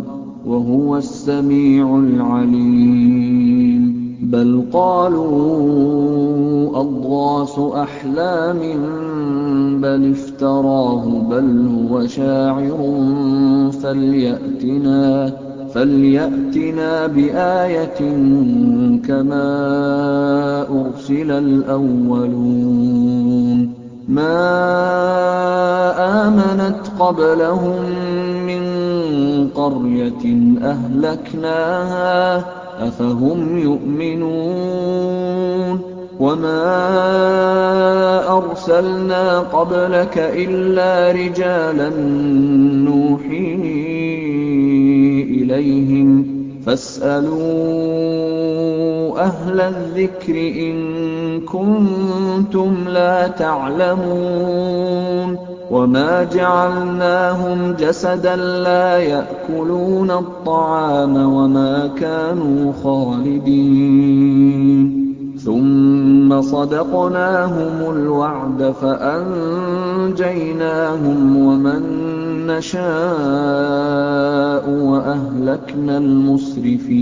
ۖ. وَهُوَ السَّمِيعُ الْعَلِيمُ. بَلْ قَالُوا أَضْغَاثُ أَحْلَامٍ بَلِ افْتَرَاهُ بَلْ هُوَ شَاعِرٌ فَلْيَأْتِنَا بِآيَةٍ كَمَا أُرْسِلَ الْأَوَّلُونَ. مَا آمَنَتْ قَبْلَهُم مِّن قَرْيَةٍ أَهْلَكْنَاهَا ۖ أَفَهُمْ يُؤْمِنُونَ؟ وَمَا أَرْسَلْنَا قَبْلَكَ إِلَّا رِجَالًا نُّوحِي إِلَيْهِمْ ۖ. فَاسْأَلُوا أَهْلَ الذِّكْرِ إِن كُنتُمْ لَا تَعْلَمُونَ. وَمَا جَعَلْنَاهُمْ جَسَدًا لَّا يَأْكُلُونَ الطَّعَامَ وَمَا كَانُوا خَالِدِينَ ثُمَّ صَدَقْنَاهُمُ الْوَعْدَ فَأَنجَيْنَاهُمْ وَمَن نَّشَاءُ وَأَهْلَكْنَا الْمُسْرِفِينَ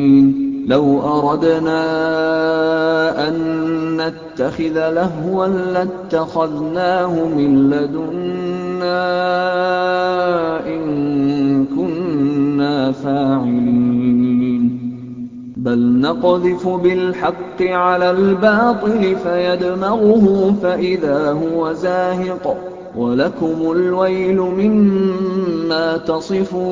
لَوْ أَرَدْنَا أَن نَّتَّخِذَ لَهْوًا لَّاتَّخَذْنَاهُ مِن لَّدُنَّا إِن كُنَّا فَاعِلِينَ. بَلْ نَقْذِفُ بِالْحَقِّ عَلَى الْبَاطِلِ فَيَدْمَغُهُ فَإِذَا هُوَ زَاهِقٌ ۚ. وَلَكُمُ الْوَيْلُ مِمَّا تَصِفُونَ.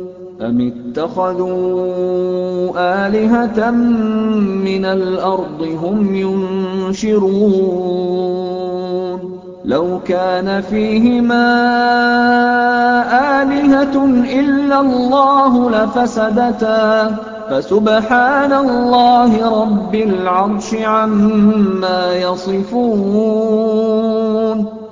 أَمِ اتَّخَذُوا آلِهَةً مِّنَ الْأَرْضِ هُمْ يُنشِرُونَ لَوْ كَانَ فِيهِمَا آلِهَةٌ إِلَّا اللَّهُ لَفَسَدَتَا ۚ فَسُبْحَانَ اللَّهِ رَبِّ الْعَرْشِ عَمَّا يَصِفُونَ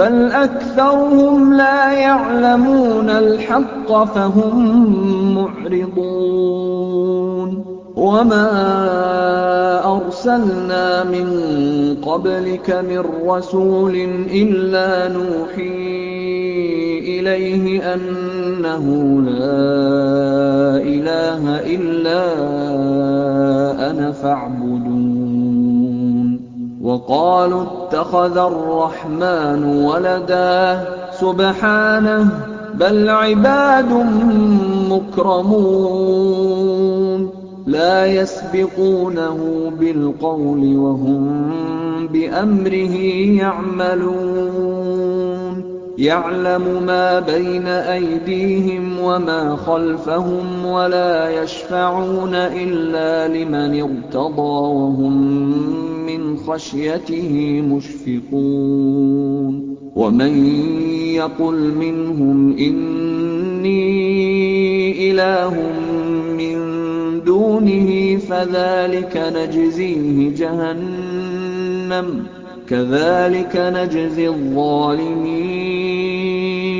بَلْ أَكْثَرُهُمْ لَا يَعْلَمُونَ الْحَقَّ فَهُم مُّعْرِضُونَ وَمَا أَرْسَلْنَا مِن قَبْلِكَ مِن رَّسُولٍ إِلَّا نُوحِي إِلَيْهِ أَنَّهُ لَا إِلَٰهَ إِلَّا أَنَا فَاعْبُدُونِ وَقَالُوا اتَّخَذَ الرَّحْمَٰنُ وَلَدًا ۗ سُبْحَانَهُ ۖ بَلْ عِبَادٌ مُّكْرَمُونَ لَا يَسْبِقُونَهُ بِالْقَوْلِ وَهُم بِأَمْرِهِ يَعْمَلُونَ يَعْلَمُ مَا بَيْنَ أَيْدِيهِمْ وَمَا خَلْفَهُمْ وَلَا يَشْفَعُونَ إِلَّا لِمَنِ ارْتَضَىٰ وَهُم خَشْيَتِهِ مُشْفِقُونَ. وَمَن يَقُلْ مِنْهُمْ إِنِّي إِلَٰهٌ مِّن دُونِهِ فَذَٰلِكَ نَجْزِيهِ جَهَنَّمَ ۚ. كَذَٰلِكَ نَجْزِي الظَّالِمِينَ.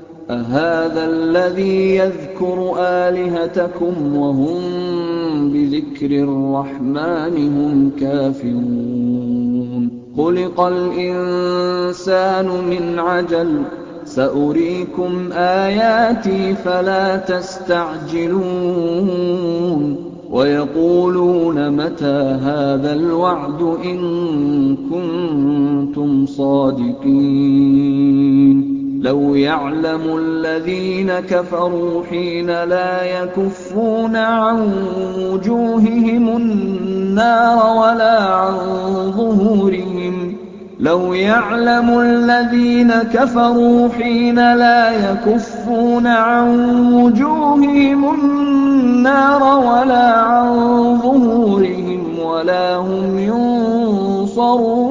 أَهَٰذَا الَّذِي يَذْكُرُ آلِهَتَكُمْ وَهُم بِذِكْرِ الرَّحْمَٰنِ هُمْ كَافِرُونَ. خُلِقَ الْإِنسَانُ مِنْ عَجَلٍ ۚ. سَأُرِيكُمْ آيَاتِي فَلَا تَسْتَعْجِلُونِ. وَيَقُولُونَ مَتَىٰ هَٰذَا الْوَعْدُ إِن كُنتُمْ صَادِقِينَ. لَوْ يَعْلَمُ الَّذِينَ كَفَرُوا حِينَ لَا يَكُفُّونَ عَن وُجُوهِهِمُ النَّارَ وَلَا عَن ظُهُورِهِمْ لَوْ يَعْلَمُ الَّذِينَ كَفَرُوا حِينَ لَا يَكُفُّونَ عَن وُجُوهِهِمُ النَّارَ وَلَا عَن ظُهُورِهِمْ وَلَا هُمْ يُنصَرُونَ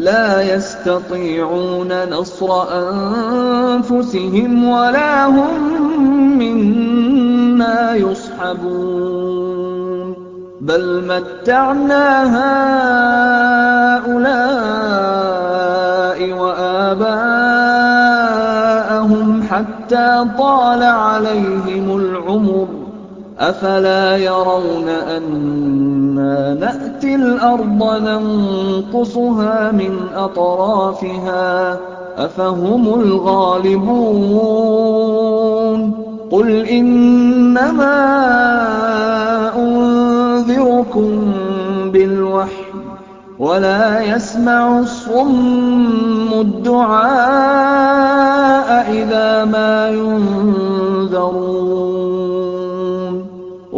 لَا يَسْتَطِيعُونَ نَصْرَ أَنفُسِهِمْ وَلَا هُم مِّنَّا يُصْحَبُونَ. بَلْ مَتَّعْنَا هَٰؤُلَاءِ وَآبَاءَهُمْ حَتَّىٰ طَالَ عَلَيْهِمُ الْعُمُرُ ۗ. أَفَلَا يَرَوْنَ أَنَّا نَأْتِي الْأَرْضَ نَنقُصُهَا مِنْ أَطْرَافِهَا ۚ أَفَهُمُ الْغَالِبُونَ قُلْ إِنَّمَا أُنذِرُكُم بِالْوَحْيِ ۚ وَلَا يَسْمَعُ الصُّمُّ الدُّعَاءَ إِذَا مَا يُنذَرُونَ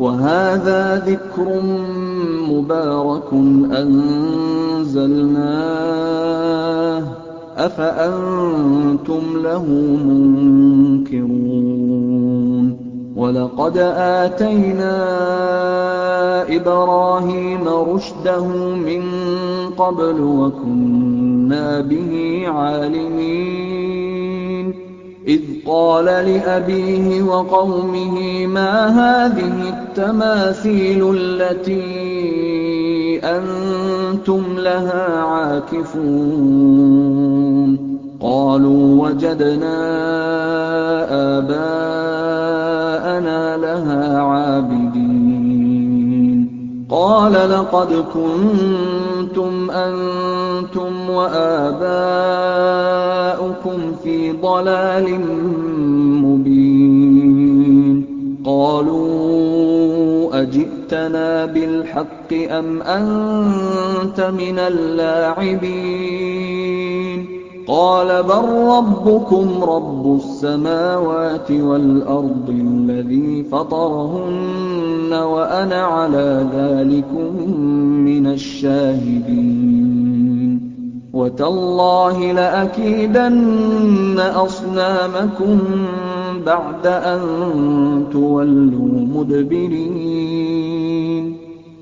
وَهَٰذَا ذِكْرٌ مُّبَارَكٌ أَنزَلْنَاهُ ۚ. أَفَأَنتُمْ لَهُ مُنكِرُونَ؟ وَلَقَدْ آتَيْنَا إِبْرَاهِيمَ رُشْدَهُ مِن قَبْلُ وَكُنَّا بِهِ عَالِمِينَ. إِذْ قَالَ لِأَبِيهِ وَقَوْمِهِ مَا هَٰذِهِ التَّمَاثِيلُ الَّتِي أَنتُمْ لَهَا عَاكِفُونَ؟ قَالُوا وَجَدْنَا آبَاءَنَا لَهَا عَابِدِينَ قَالَ لَقَدْ كُنتُمْ أَنتُمْ وَآبَاؤُكُمْ فِي ضَلَالٍ مُّبِينٍ. قَالُوا أَجِئْتَنَا بِالْحَقِّ أَمْ أَنتَ مِنَ اللَّاعِبِينَ؟ قَالَ بَل رَّبُّكُمْ رَبُّ السَّمَاوَاتِ وَالْأَرْضِ الَّذِي فَطَرَهُنَّ وَأَنَا عَلَىٰ ذَٰلِكُم مِّنَ الشَّاهِدِينَ. وَتَاللَّهِ لَأَكِيدَنَّ أَصْنَامَكُم بَعْدَ أَن تُوَلُّوا مُدْبِرِينَ.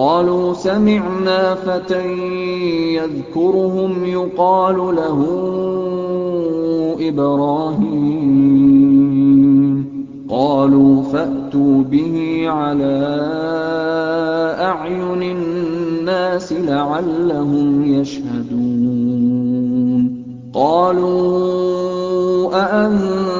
قَالُوا سَمِعْنَا فَتًى يَذْكُرُهُمْ يُقَالُ لَهُ إِبْرَاهِيمُ. قَالُوا فَأْتُوا بِهِ عَلَىٰ أَعْيُنِ النَّاسِ لَعَلَّهُمْ يَشْهَدُونَ. قَالُوا أَأَنتَ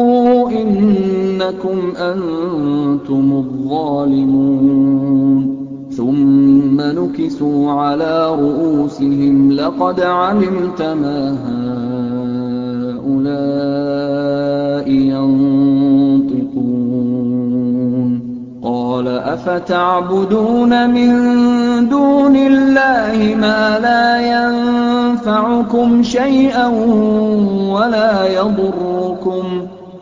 إِنَّكُمْ أَنتُمُ الظَّالِمُونَ. ثُمَّ نُكِسُوا عَلَىٰ رُءُوسِهِمْ لَقَدْ عَلِمْتَ مَا هَٰؤُلَاءِ يَنطِقُونَ. قَالَ أَفَتَعْبُدُونَ مِن دُونِ اللَّهِ مَا لَا يَنفَعُكُمْ شَيْئًا وَلَا يَضُرُّكُمْ ۖ.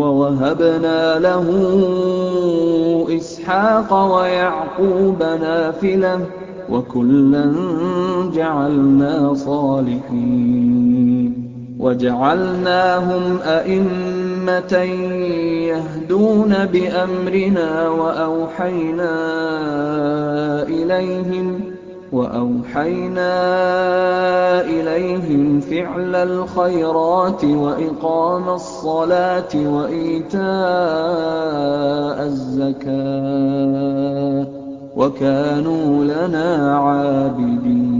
وَوَهَبْنَا لَهُ إِسْحَاقَ وَيَعْقُوبَ نَافِلَةً ۖ وَكُلًّا جَعَلْنَا صَالِحِينَ وَجَعَلْنَاهُمْ أَئِمَّةً يَهْدُونَ بِأَمْرِنَا وَأَوْحَيْنَا إِلَيْهِمْ فِعْلَ الْخَيْرَاتِ وَإِقَامَ الصَّلَاةِ وَإِيتَاءَ الزَّكَاةِ ۖ وَكَانُوا لَنَا عَابِدِينَ.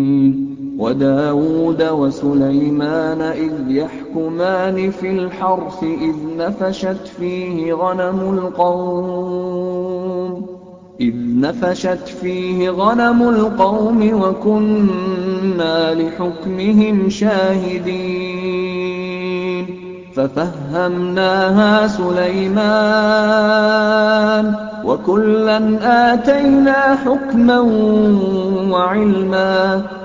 وَدَاوُودَ وَسُلَيْمَانَ إِذْ يَحْكُمَانِ فِي الْحَرْثِ إِذْ نَفَشَتْ فِيهِ غَنَمُ الْقَوْمِ وَكُنَّا لِحُكْمِهِمْ شَاهِدِينَ. فَفَهَّمْنَاهَا سُلَيْمَانَ ۚ وَكُلًّا آتَيْنَا حُكْمًا وَعِلْمًا ۚ.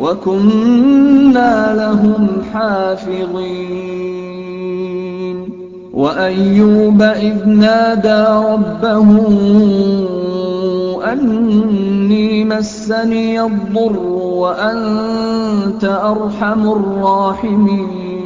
وَكُنَّا لَهُمْ حَافِظِينَ. وَأَيُّوبَ إِذْ نَادَىٰ رَبَّهُ أَنِّي مَسَّنِيَ الضُّرُّ وَأَنتَ أَرْحَمُ الرَّاحِمِينَ.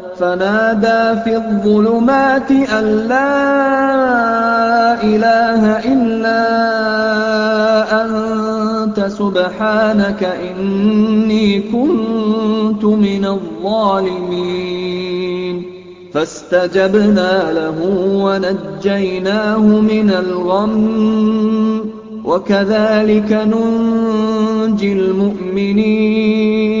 فِي الظُّلُمَاتِ أَن لَّا إِلَٰهَ إِلَّا أَنتَ سُبْحَانَكَ إِنِّي كُنتُ مِنَ الظَّالِمِينَ. فَاسْتَجَبْنَا لَهُ وَنَجَّيْنَاهُ مِنَ الْغَمِّ ۚ وَكَذَٰلِكَ نُنجِي الْمُؤْمِنِينَ.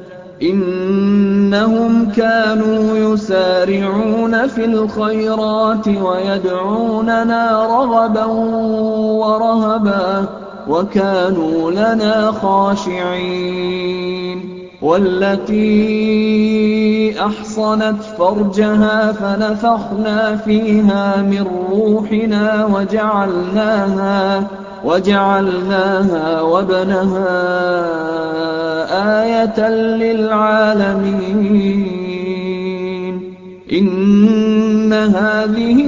إِنَّهُمْ كَانُوا يُسَارِعُونَ فِي الْخَيْرَاتِ وَيَدْعُونَنَا رَغَبًا وَرَهَبًا ۖ وَكَانُوا لَنَا خَاشِعِينَ. وَالَّتِي أَحْصَنَتْ فَرْجَهَا فَنَفَخْنَا فِيهَا مِن رُّوحِنَا وَجَعَلْنَاهَا وَابْنَهَا آيَةً لِّلْعَالَمِينَ. إِنَّ هَٰذِهِ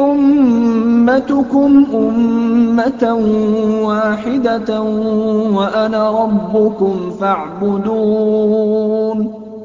أُمَّتُكُمْ أُمَّةً وَاحِدَةً وَأَنَا رَبُّكُمْ فَاعْبُدُونِ.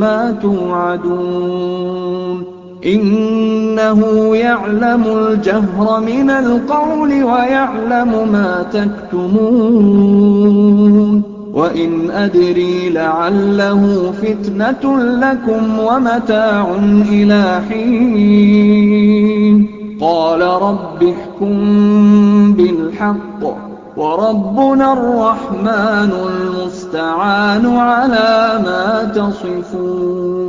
مَّا تُوعَدُونَ. إِنَّهُ يَعْلَمُ الْجَهْرَ مِنَ الْقَوْلِ وَيَعْلَمُ مَا تَكْتُمُونَ. وَإِنْ أَدْرِي لَعَلَّهُ فِتْنَةٌ لَّكُمْ وَمَتَاعٌ إِلَىٰ حِينٍ. قَالَ رَبِّ احْكُم بِالْحَقِّ ۗ. وَرَبُّنَا الرَّحْمَٰنُ الْمُسْتَعَانُ عَلَىٰ مَا تَصِفُونَ.